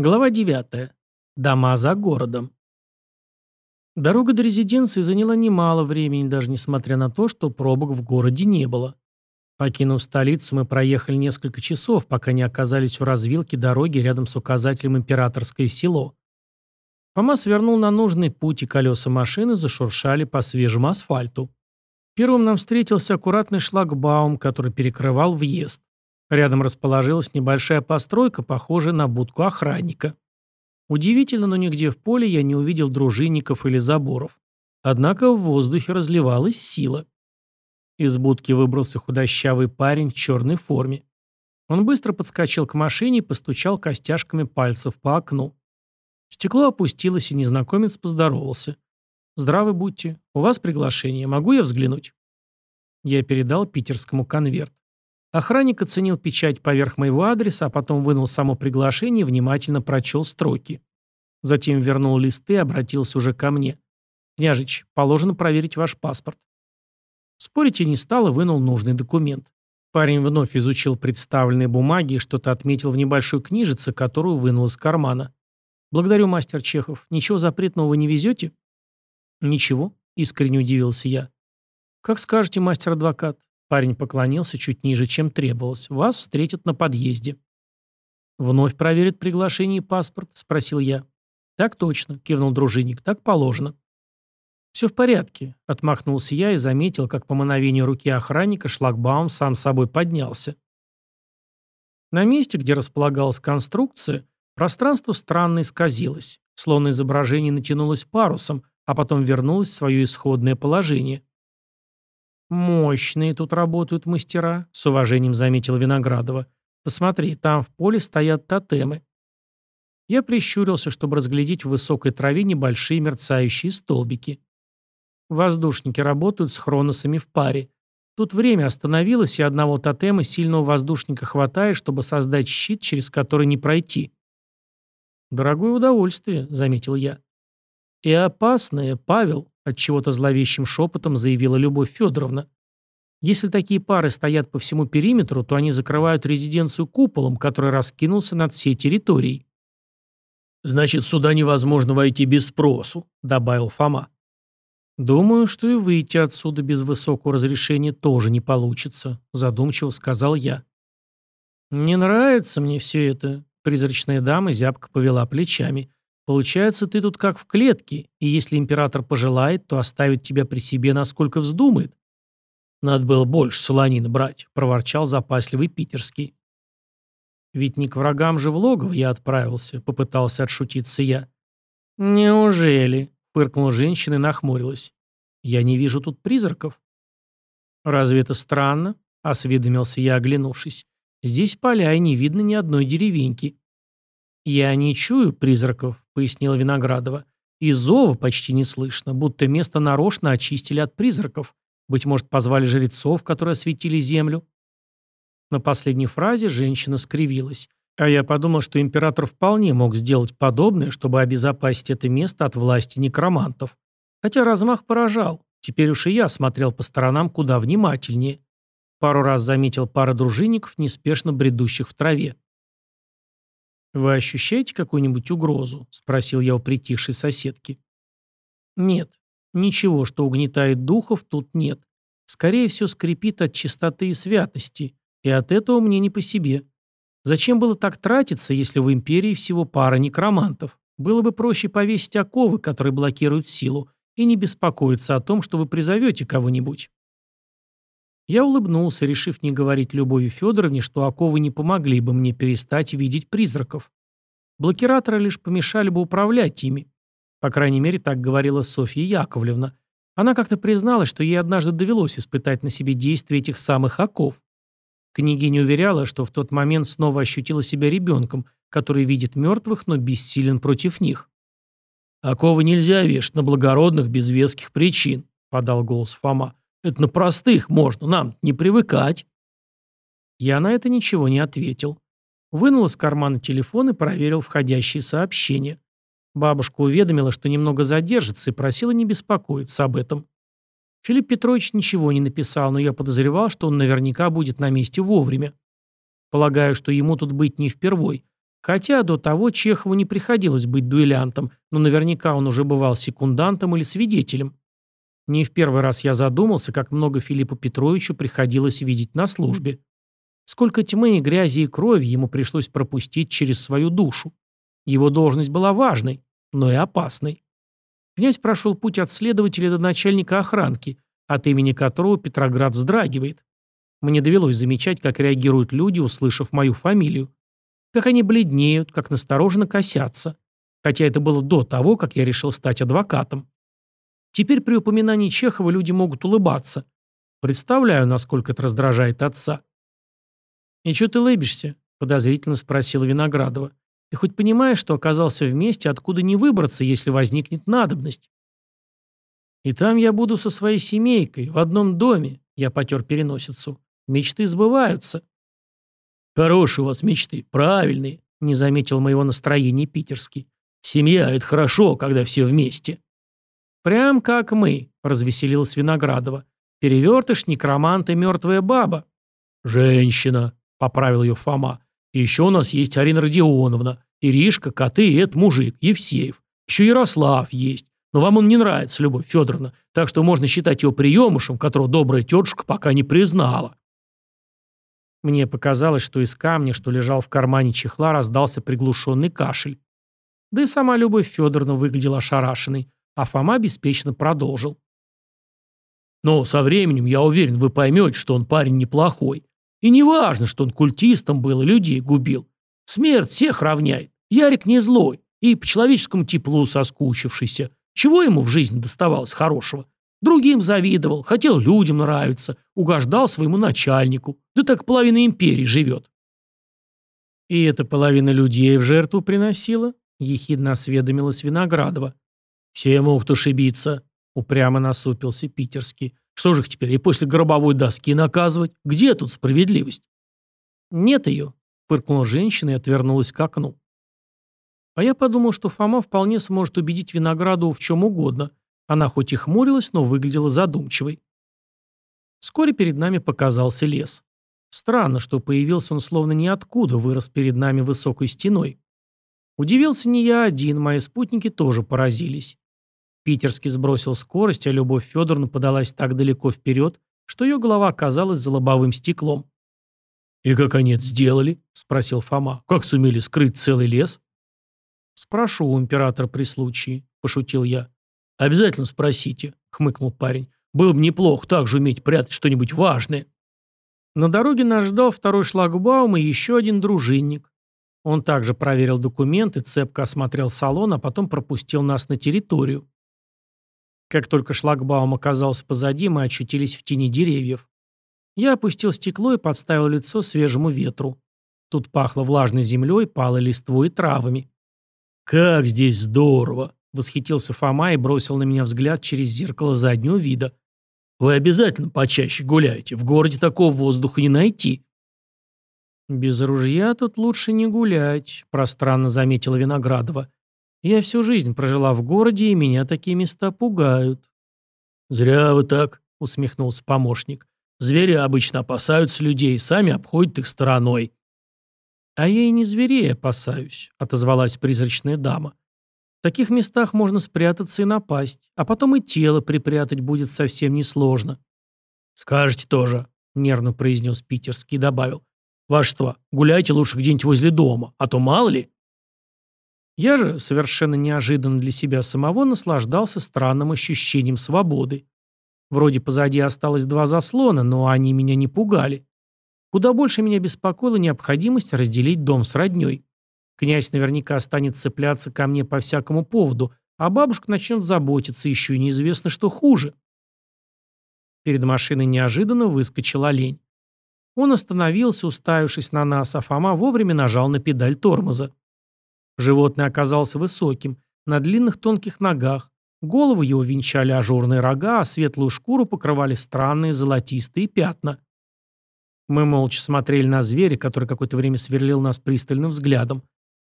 Глава 9. Дома за городом. Дорога до резиденции заняла немало времени, даже несмотря на то, что пробок в городе не было. Покинув столицу, мы проехали несколько часов, пока не оказались у развилки дороги рядом с указателем «Императорское село». Фома свернул на нужный путь, и колеса машины зашуршали по свежему асфальту. Первым нам встретился аккуратный шлагбаум, который перекрывал въезд. Рядом расположилась небольшая постройка, похожая на будку охранника. Удивительно, но нигде в поле я не увидел дружинников или заборов. Однако в воздухе разливалась сила. Из будки выбрался худощавый парень в черной форме. Он быстро подскочил к машине и постучал костяшками пальцев по окну. Стекло опустилось, и незнакомец поздоровался. «Здравы будьте. У вас приглашение. Могу я взглянуть?» Я передал питерскому конверт. Охранник оценил печать поверх моего адреса, а потом вынул само приглашение и внимательно прочел строки. Затем вернул листы и обратился уже ко мне. «Княжич, положено проверить ваш паспорт». Спорить я не стал и вынул нужный документ. Парень вновь изучил представленные бумаги и что-то отметил в небольшой книжице, которую вынул из кармана. «Благодарю, мастер Чехов. Ничего запретного вы не везете?» «Ничего», — искренне удивился я. «Как скажете, мастер-адвокат. Парень поклонился чуть ниже, чем требовалось. «Вас встретят на подъезде». «Вновь проверят приглашение и паспорт?» – спросил я. «Так точно», – кивнул дружинник. «Так положено». «Все в порядке», – отмахнулся я и заметил, как по мановению руки охранника шлагбаум сам собой поднялся. На месте, где располагалась конструкция, пространство странно исказилось, словно изображение натянулось парусом, а потом вернулось в свое исходное положение. «Мощные тут работают мастера», — с уважением заметил Виноградова. «Посмотри, там в поле стоят тотемы». Я прищурился, чтобы разглядеть в высокой траве небольшие мерцающие столбики. Воздушники работают с хроносами в паре. Тут время остановилось, и одного тотема сильного воздушника хватает, чтобы создать щит, через который не пройти. «Дорогое удовольствие», — заметил я. «И опасное, Павел», — отчего-то зловещим шепотом заявила Любовь Федоровна. «Если такие пары стоят по всему периметру, то они закрывают резиденцию куполом, который раскинулся над всей территорией». «Значит, сюда невозможно войти без спросу», — добавил Фома. «Думаю, что и выйти отсюда без высокого разрешения тоже не получится», — задумчиво сказал я. «Не нравится мне все это», — призрачная дама зябко повела плечами. Получается, ты тут как в клетке, и если император пожелает, то оставит тебя при себе, насколько вздумает. Надо было больше солонины брать, проворчал запасливый питерский. Ведь не к врагам же в логово я отправился, попытался отшутиться я. Неужели? фыркнула женщина и нахмурилась. Я не вижу тут призраков. Разве это странно? осведомился я, оглянувшись. Здесь поля и не видно ни одной деревеньки. «Я не чую призраков», — пояснила Виноградова. «И зова почти не слышно, будто место нарочно очистили от призраков. Быть может, позвали жрецов, которые осветили землю?» На последней фразе женщина скривилась. А я подумал, что император вполне мог сделать подобное, чтобы обезопасить это место от власти некромантов. Хотя размах поражал. Теперь уж и я смотрел по сторонам куда внимательнее. Пару раз заметил пара дружинников, неспешно бредущих в траве. «Вы ощущаете какую-нибудь угрозу?» – спросил я у притихшей соседки. «Нет. Ничего, что угнетает духов, тут нет. Скорее все скрипит от чистоты и святости, и от этого мне не по себе. Зачем было так тратиться, если в империи всего пара некромантов? Было бы проще повесить оковы, которые блокируют силу, и не беспокоиться о том, что вы призовете кого-нибудь». Я улыбнулся, решив не говорить Любови Федоровне, что оковы не помогли бы мне перестать видеть призраков. Блокираторы лишь помешали бы управлять ими. По крайней мере, так говорила Софья Яковлевна. Она как-то призналась, что ей однажды довелось испытать на себе действие этих самых оков. Княгиня уверяла, что в тот момент снова ощутила себя ребенком, который видит мертвых, но бессилен против них. «Оковы нельзя вешать на благородных без веских причин», — подал голос Фома. Это на простых можно, нам не привыкать. Я на это ничего не ответил. Вынул из кармана телефон и проверил входящие сообщения. Бабушка уведомила, что немного задержится и просила не беспокоиться об этом. Филипп Петрович ничего не написал, но я подозревал, что он наверняка будет на месте вовремя. Полагаю, что ему тут быть не впервой, Хотя до того Чехову не приходилось быть дуэлянтом, но наверняка он уже бывал секундантом или свидетелем. Не в первый раз я задумался, как много Филиппу Петровичу приходилось видеть на службе. Сколько тьмы, грязи и крови ему пришлось пропустить через свою душу. Его должность была важной, но и опасной. Князь прошел путь от следователя до начальника охранки, от имени которого Петроград вздрагивает. Мне довелось замечать, как реагируют люди, услышав мою фамилию. Как они бледнеют, как настороженно косятся. Хотя это было до того, как я решил стать адвокатом. Теперь при упоминании Чехова люди могут улыбаться. Представляю, насколько это раздражает отца. «И что ты лыбишься?» – подозрительно спросила Виноградова. «Ты хоть понимаешь, что оказался в месте, откуда не выбраться, если возникнет надобность?» «И там я буду со своей семейкой, в одном доме», – я потер переносицу. «Мечты сбываются». «Хорошие у вас мечты, правильные», – не заметил моего настроения питерский. «Семья – это хорошо, когда все вместе». «Прям как мы», – развеселилась Виноградова. «Перевертыш, некромант и мертвая баба». «Женщина», – поправил ее Фома. «И еще у нас есть Арина Родионовна, Иришка, коты и этот мужик, Евсеев. Еще Ярослав есть. Но вам он не нравится, Любовь Федоровна, так что можно считать его приемышем, которого добрая тетушка пока не признала». Мне показалось, что из камня, что лежал в кармане чехла, раздался приглушенный кашель. Да и сама Любовь Федоровна выглядела ошарашенной, а Фома беспечно продолжил. «Но со временем, я уверен, вы поймете, что он парень неплохой. И не важно, что он культистом был и людей губил. Смерть всех равняет. Ярик не злой и по человеческому теплу соскучившийся. Чего ему в жизни доставалось хорошего? Другим завидовал, хотел людям нравиться, угождал своему начальнику. Да так половина империи живет. И эта половина людей в жертву приносила? Ехидно осведомилась Виноградова. Все могут ошибиться, упрямо насупился Питерский. Что же их теперь и после гробовой доски наказывать? Где тут справедливость? Нет ее, фыркнула женщина и отвернулась к окну. А я подумал, что Фома вполне сможет убедить Виноградову в чем угодно. Она хоть и хмурилась, но выглядела задумчивой. Вскоре перед нами показался лес. Странно, что появился он словно ниоткуда, вырос перед нами высокой стеной. Удивился не я один, мои спутники тоже поразились. Питерский сбросил скорость, а Любовь Федоровна подалась так далеко вперед, что ее голова оказалась за лобовым стеклом. «И как они это сделали?» – спросил Фома. «Как сумели скрыть целый лес?» «Спрошу у императора при случае», – пошутил я. «Обязательно спросите», – хмыкнул парень. «Было бы неплохо также уметь прятать что-нибудь важное». На дороге нас ждал второй шлагбаум и еще один дружинник. Он также проверил документы, цепко осмотрел салон, а потом пропустил нас на территорию. Как только шлагбаум оказался позади, мы очутились в тени деревьев. Я опустил стекло и подставил лицо свежему ветру. Тут пахло влажной землей, палой листвой и травами. «Как здесь здорово!» — восхитился Фома и бросил на меня взгляд через зеркало заднего вида. «Вы обязательно почаще гуляете. В городе такого воздуха не найти». «Без ружья тут лучше не гулять», — пространно заметила Виноградова. Я всю жизнь прожила в городе, и меня такие места пугают. «Зря вы так», — усмехнулся помощник. «Звери обычно опасаются людей, сами обходят их стороной». «А я и не зверей опасаюсь», — отозвалась призрачная дама. «В таких местах можно спрятаться и напасть, а потом и тело припрятать будет совсем несложно». «Скажете тоже», — нервно произнес Питерский и добавил. «Ваш что, гуляйте лучше где-нибудь возле дома, а то мало ли». Я же, совершенно неожиданно для себя самого, наслаждался странным ощущением свободы. Вроде позади осталось два заслона, но они меня не пугали. Куда больше меня беспокоила необходимость разделить дом с роднёй. Князь наверняка станет цепляться ко мне по всякому поводу, а бабушка начнет заботиться, еще и неизвестно, что хуже. Перед машиной неожиданно выскочил олень. Он остановился, уставившись на нас, а Фома вовремя нажал на педаль тормоза. Животное оказалось высоким, на длинных тонких ногах. Голову его венчали ажурные рога, а светлую шкуру покрывали странные золотистые пятна. Мы молча смотрели на зверя, который какое-то время сверлил нас пристальным взглядом,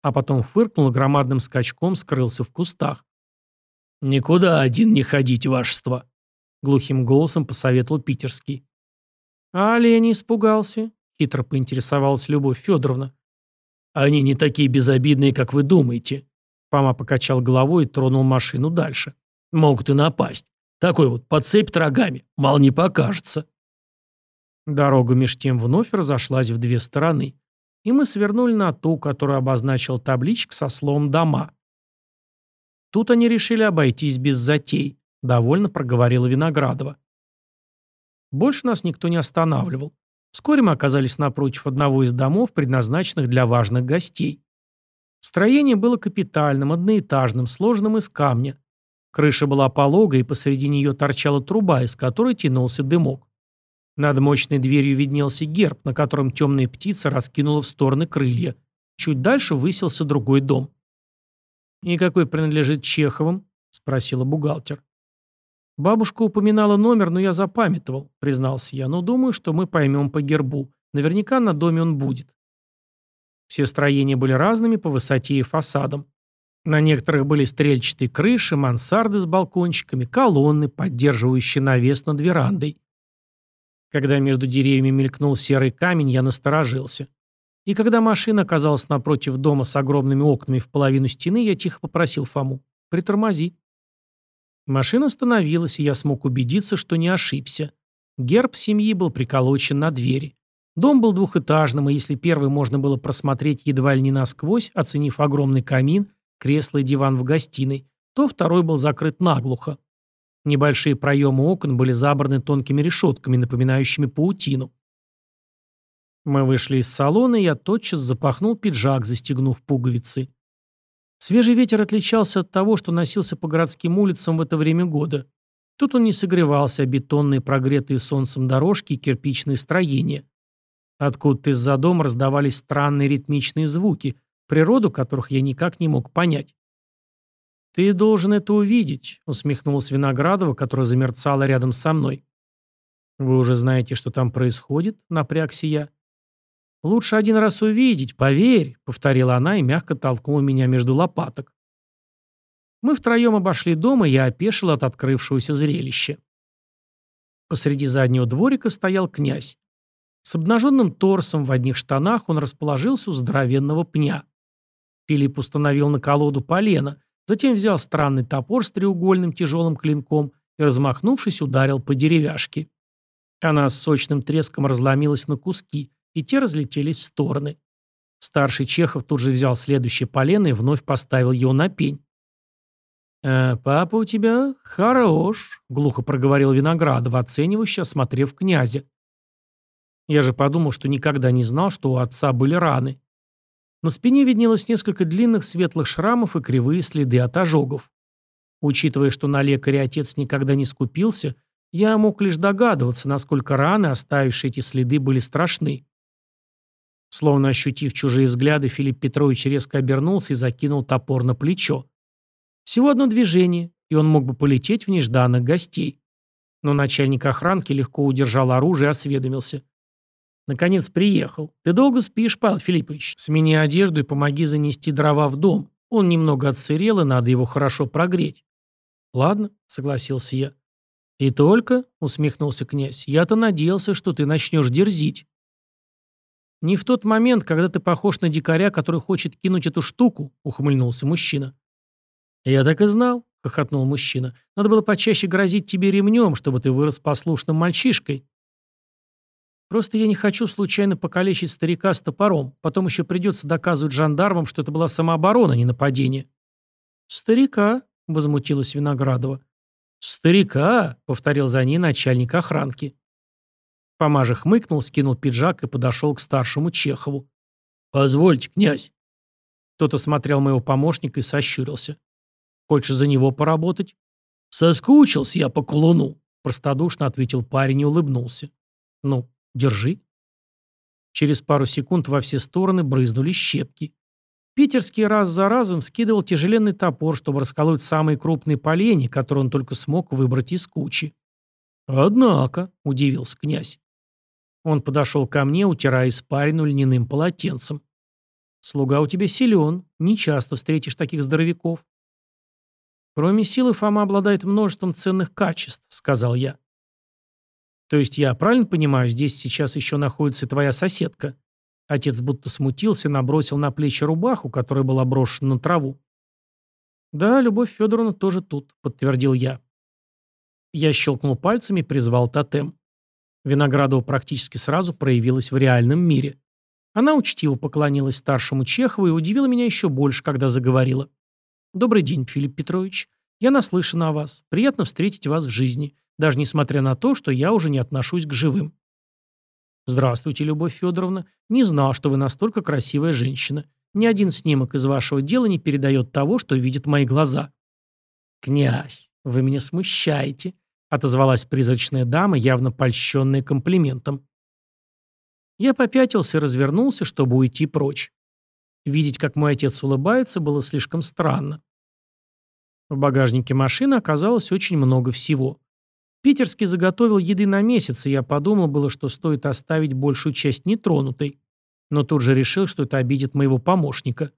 а потом фыркнул громадным скачком скрылся в кустах. «Никуда один не ходить, вашество!» — глухим голосом посоветовал Питерский. «А олень испугался?» — хитро поинтересовалась Любовь Федоровна. Они не такие безобидные, как вы думаете. Фома покачал головой и тронул машину дальше. Могут и напасть. Такой вот подцепь рогами, мало не покажется. Дорога меж тем вновь разошлась в две стороны, и мы свернули на ту, которую обозначил табличка со словом «дома». Тут они решили обойтись без затей, довольно проговорила Виноградова. Больше нас никто не останавливал. Вскоре мы оказались напротив одного из домов, предназначенных для важных гостей. Строение было капитальным, одноэтажным, сложенным из камня. Крыша была пологой, и посреди нее торчала труба, из которой тянулся дымок. Над мощной дверью виднелся герб, на котором темная птица раскинула в стороны крылья. Чуть дальше высился другой дом. «И какой принадлежит Чеховым?» – спросила бухгалтер. «Бабушка упоминала номер, но я запамятовал», — признался я. «Но думаю, что мы поймем по гербу. Наверняка на доме он будет». Все строения были разными по высоте и фасадам. На некоторых были стрельчатые крыши, мансарды с балкончиками, колонны, поддерживающие навес над верандой. Когда между деревьями мелькнул серый камень, я насторожился. И когда машина оказалась напротив дома с огромными окнами в половину стены, я тихо попросил Фому «Притормози». Машина остановилась, и я смог убедиться, что не ошибся. Герб семьи был приколочен на двери. Дом был двухэтажным, и если первый можно было просмотреть едва ли не насквозь, оценив огромный камин, кресло и диван в гостиной, то второй был закрыт наглухо. Небольшие проемы окон были забраны тонкими решетками, напоминающими паутину. Мы вышли из салона, и я тотчас запахнул пиджак, застегнув пуговицы. Свежий ветер отличался от того, что носился по городским улицам в это время года. Тут он не согревался, а бетонные прогретые солнцем дорожки и кирпичные строения. Откуда-то из-за дома раздавались странные ритмичные звуки, природу которых я никак не мог понять. «Ты должен это увидеть», — усмехнулась Виноградова, которая замерцала рядом со мной. «Вы уже знаете, что там происходит?» — напрягся я. «Лучше один раз увидеть, поверь», — повторила она и мягко толкнула меня между лопаток. Мы втроем обошли дом, и я опешил от открывшегося зрелища. Посреди заднего дворика стоял князь. С обнаженным торсом в одних штанах он расположился у здоровенного пня. Филипп установил на колоду полено, затем взял странный топор с треугольным тяжелым клинком и, размахнувшись, ударил по деревяшке. Она с сочным треском разломилась на куски, и те разлетелись в стороны. Старший Чехов тут же взял следующее полено и вновь поставил его на пень. «Э, «Папа у тебя хорош», — глухо проговорил Виноградов, оценивающе осмотрев князя. Я же подумал, что никогда не знал, что у отца были раны. На спине виднелось несколько длинных светлых шрамов и кривые следы от ожогов. Учитывая, что на лекаре отец никогда не скупился, я мог лишь догадываться, насколько раны, оставившие эти следы, были страшны. Словно ощутив чужие взгляды, Филипп Петрович резко обернулся и закинул топор на плечо. Всего одно движение, и он мог бы полететь в нежданных гостей. Но начальник охранки легко удержал оружие и осведомился. «Наконец приехал. Ты долго спишь, Павел Филиппович? Смени одежду и помоги занести дрова в дом. Он немного отсырел, и надо его хорошо прогреть». «Ладно», — согласился я. «И только», — усмехнулся князь, — «я-то надеялся, что ты начнешь дерзить». «Не в тот момент, когда ты похож на дикаря, который хочет кинуть эту штуку», — ухмыльнулся мужчина. «Я так и знал», — хохотнул мужчина. «Надо было почаще грозить тебе ремнем, чтобы ты вырос послушным мальчишкой». «Просто я не хочу случайно покалечить старика с топором. Потом еще придется доказывать жандармам, что это была самооборона, а не нападение». «Старика», — возмутилась Виноградова. «Старика», — повторил за ней начальник охранки. Помажа хмыкнул, скинул пиджак и подошел к старшему Чехову. «Позвольте, князь». Тот осмотрел моего помощника и сощурился. «Хочешь за него поработать?» «Соскучился я по колуну», — простодушно ответил парень и улыбнулся. «Ну, держи». Через пару секунд во все стороны брызнули щепки. Питерский раз за разом скидывал тяжеленный топор, чтобы расколоть самые крупные поленья, которые он только смог выбрать из кучи. «Однако», — удивился князь, он подошел ко мне, утирая испарину льняным полотенцем. «Слуга у тебя силен, не часто встретишь таких здоровяков». «Кроме силы, Фома обладает множеством ценных качеств», — сказал я. «То есть я правильно понимаю, здесь сейчас еще находится твоя соседка?» Отец будто смутился набросил на плечи рубаху, которая была брошена на траву. «Да, Любовь Федоровна тоже тут», — подтвердил я. Я щелкнул пальцами и призвал тотем. Виноградова практически сразу проявилась в реальном мире. Она учтиво поклонилась старшему Чехову и удивила меня еще больше, когда заговорила. «Добрый день, Филипп Петрович. Я наслышана о вас. Приятно встретить вас в жизни, даже несмотря на то, что я уже не отношусь к живым». «Здравствуйте, Любовь Федоровна. Не знал, что вы настолько красивая женщина. Ни один снимок из вашего дела не передает того, что видят мои глаза». «Князь, вы меня смущаете», — отозвалась призрачная дама, явно польщенная комплиментом. Я попятился и развернулся, чтобы уйти прочь. Видеть, как мой отец улыбается, было слишком странно. В багажнике машины оказалось очень много всего. Питерский заготовил еды на месяц, и я подумал было, что стоит оставить большую часть нетронутой но тут же решил, что это обидит моего помощника.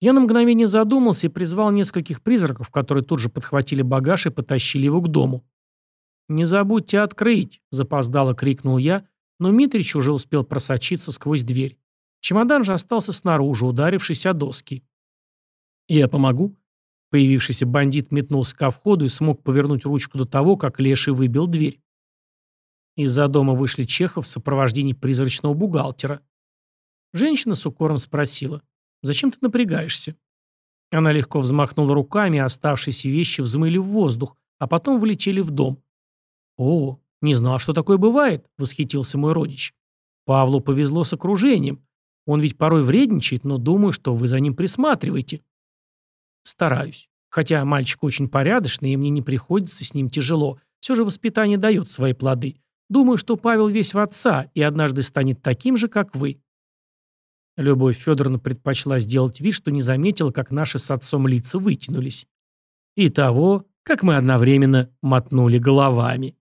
Я на мгновение задумался и призвал нескольких призраков, которые тут же подхватили багаж и потащили его к дому. «Не забудьте открыть!» – запоздало крикнул я, но Митрич уже успел просочиться сквозь дверь. Чемодан же остался снаружи, ударившись о доски. «Я помогу?» Появившийся бандит метнулся ко входу и смог повернуть ручку до того, как Леший выбил дверь. Из-за дома вышли Чехов в сопровождении призрачного бухгалтера. Женщина с укором спросила, «Зачем ты напрягаешься?» Она легко взмахнула руками, и оставшиеся вещи взмыли в воздух, а потом влетели в дом. «О, не знал, что такое бывает», — восхитился мой родич. «Павлу повезло с окружением. Он ведь порой вредничает, но думаю, что вы за ним присматриваете». «Стараюсь. Хотя мальчик очень порядочный, и мне не приходится с ним тяжело. Все же воспитание дает свои плоды. Думаю, что Павел весь в отца и однажды станет таким же, как вы. Любовь Федоровна предпочла сделать вид, что не заметила, как наши с отцом лица вытянулись. И того, как мы одновременно мотнули головами.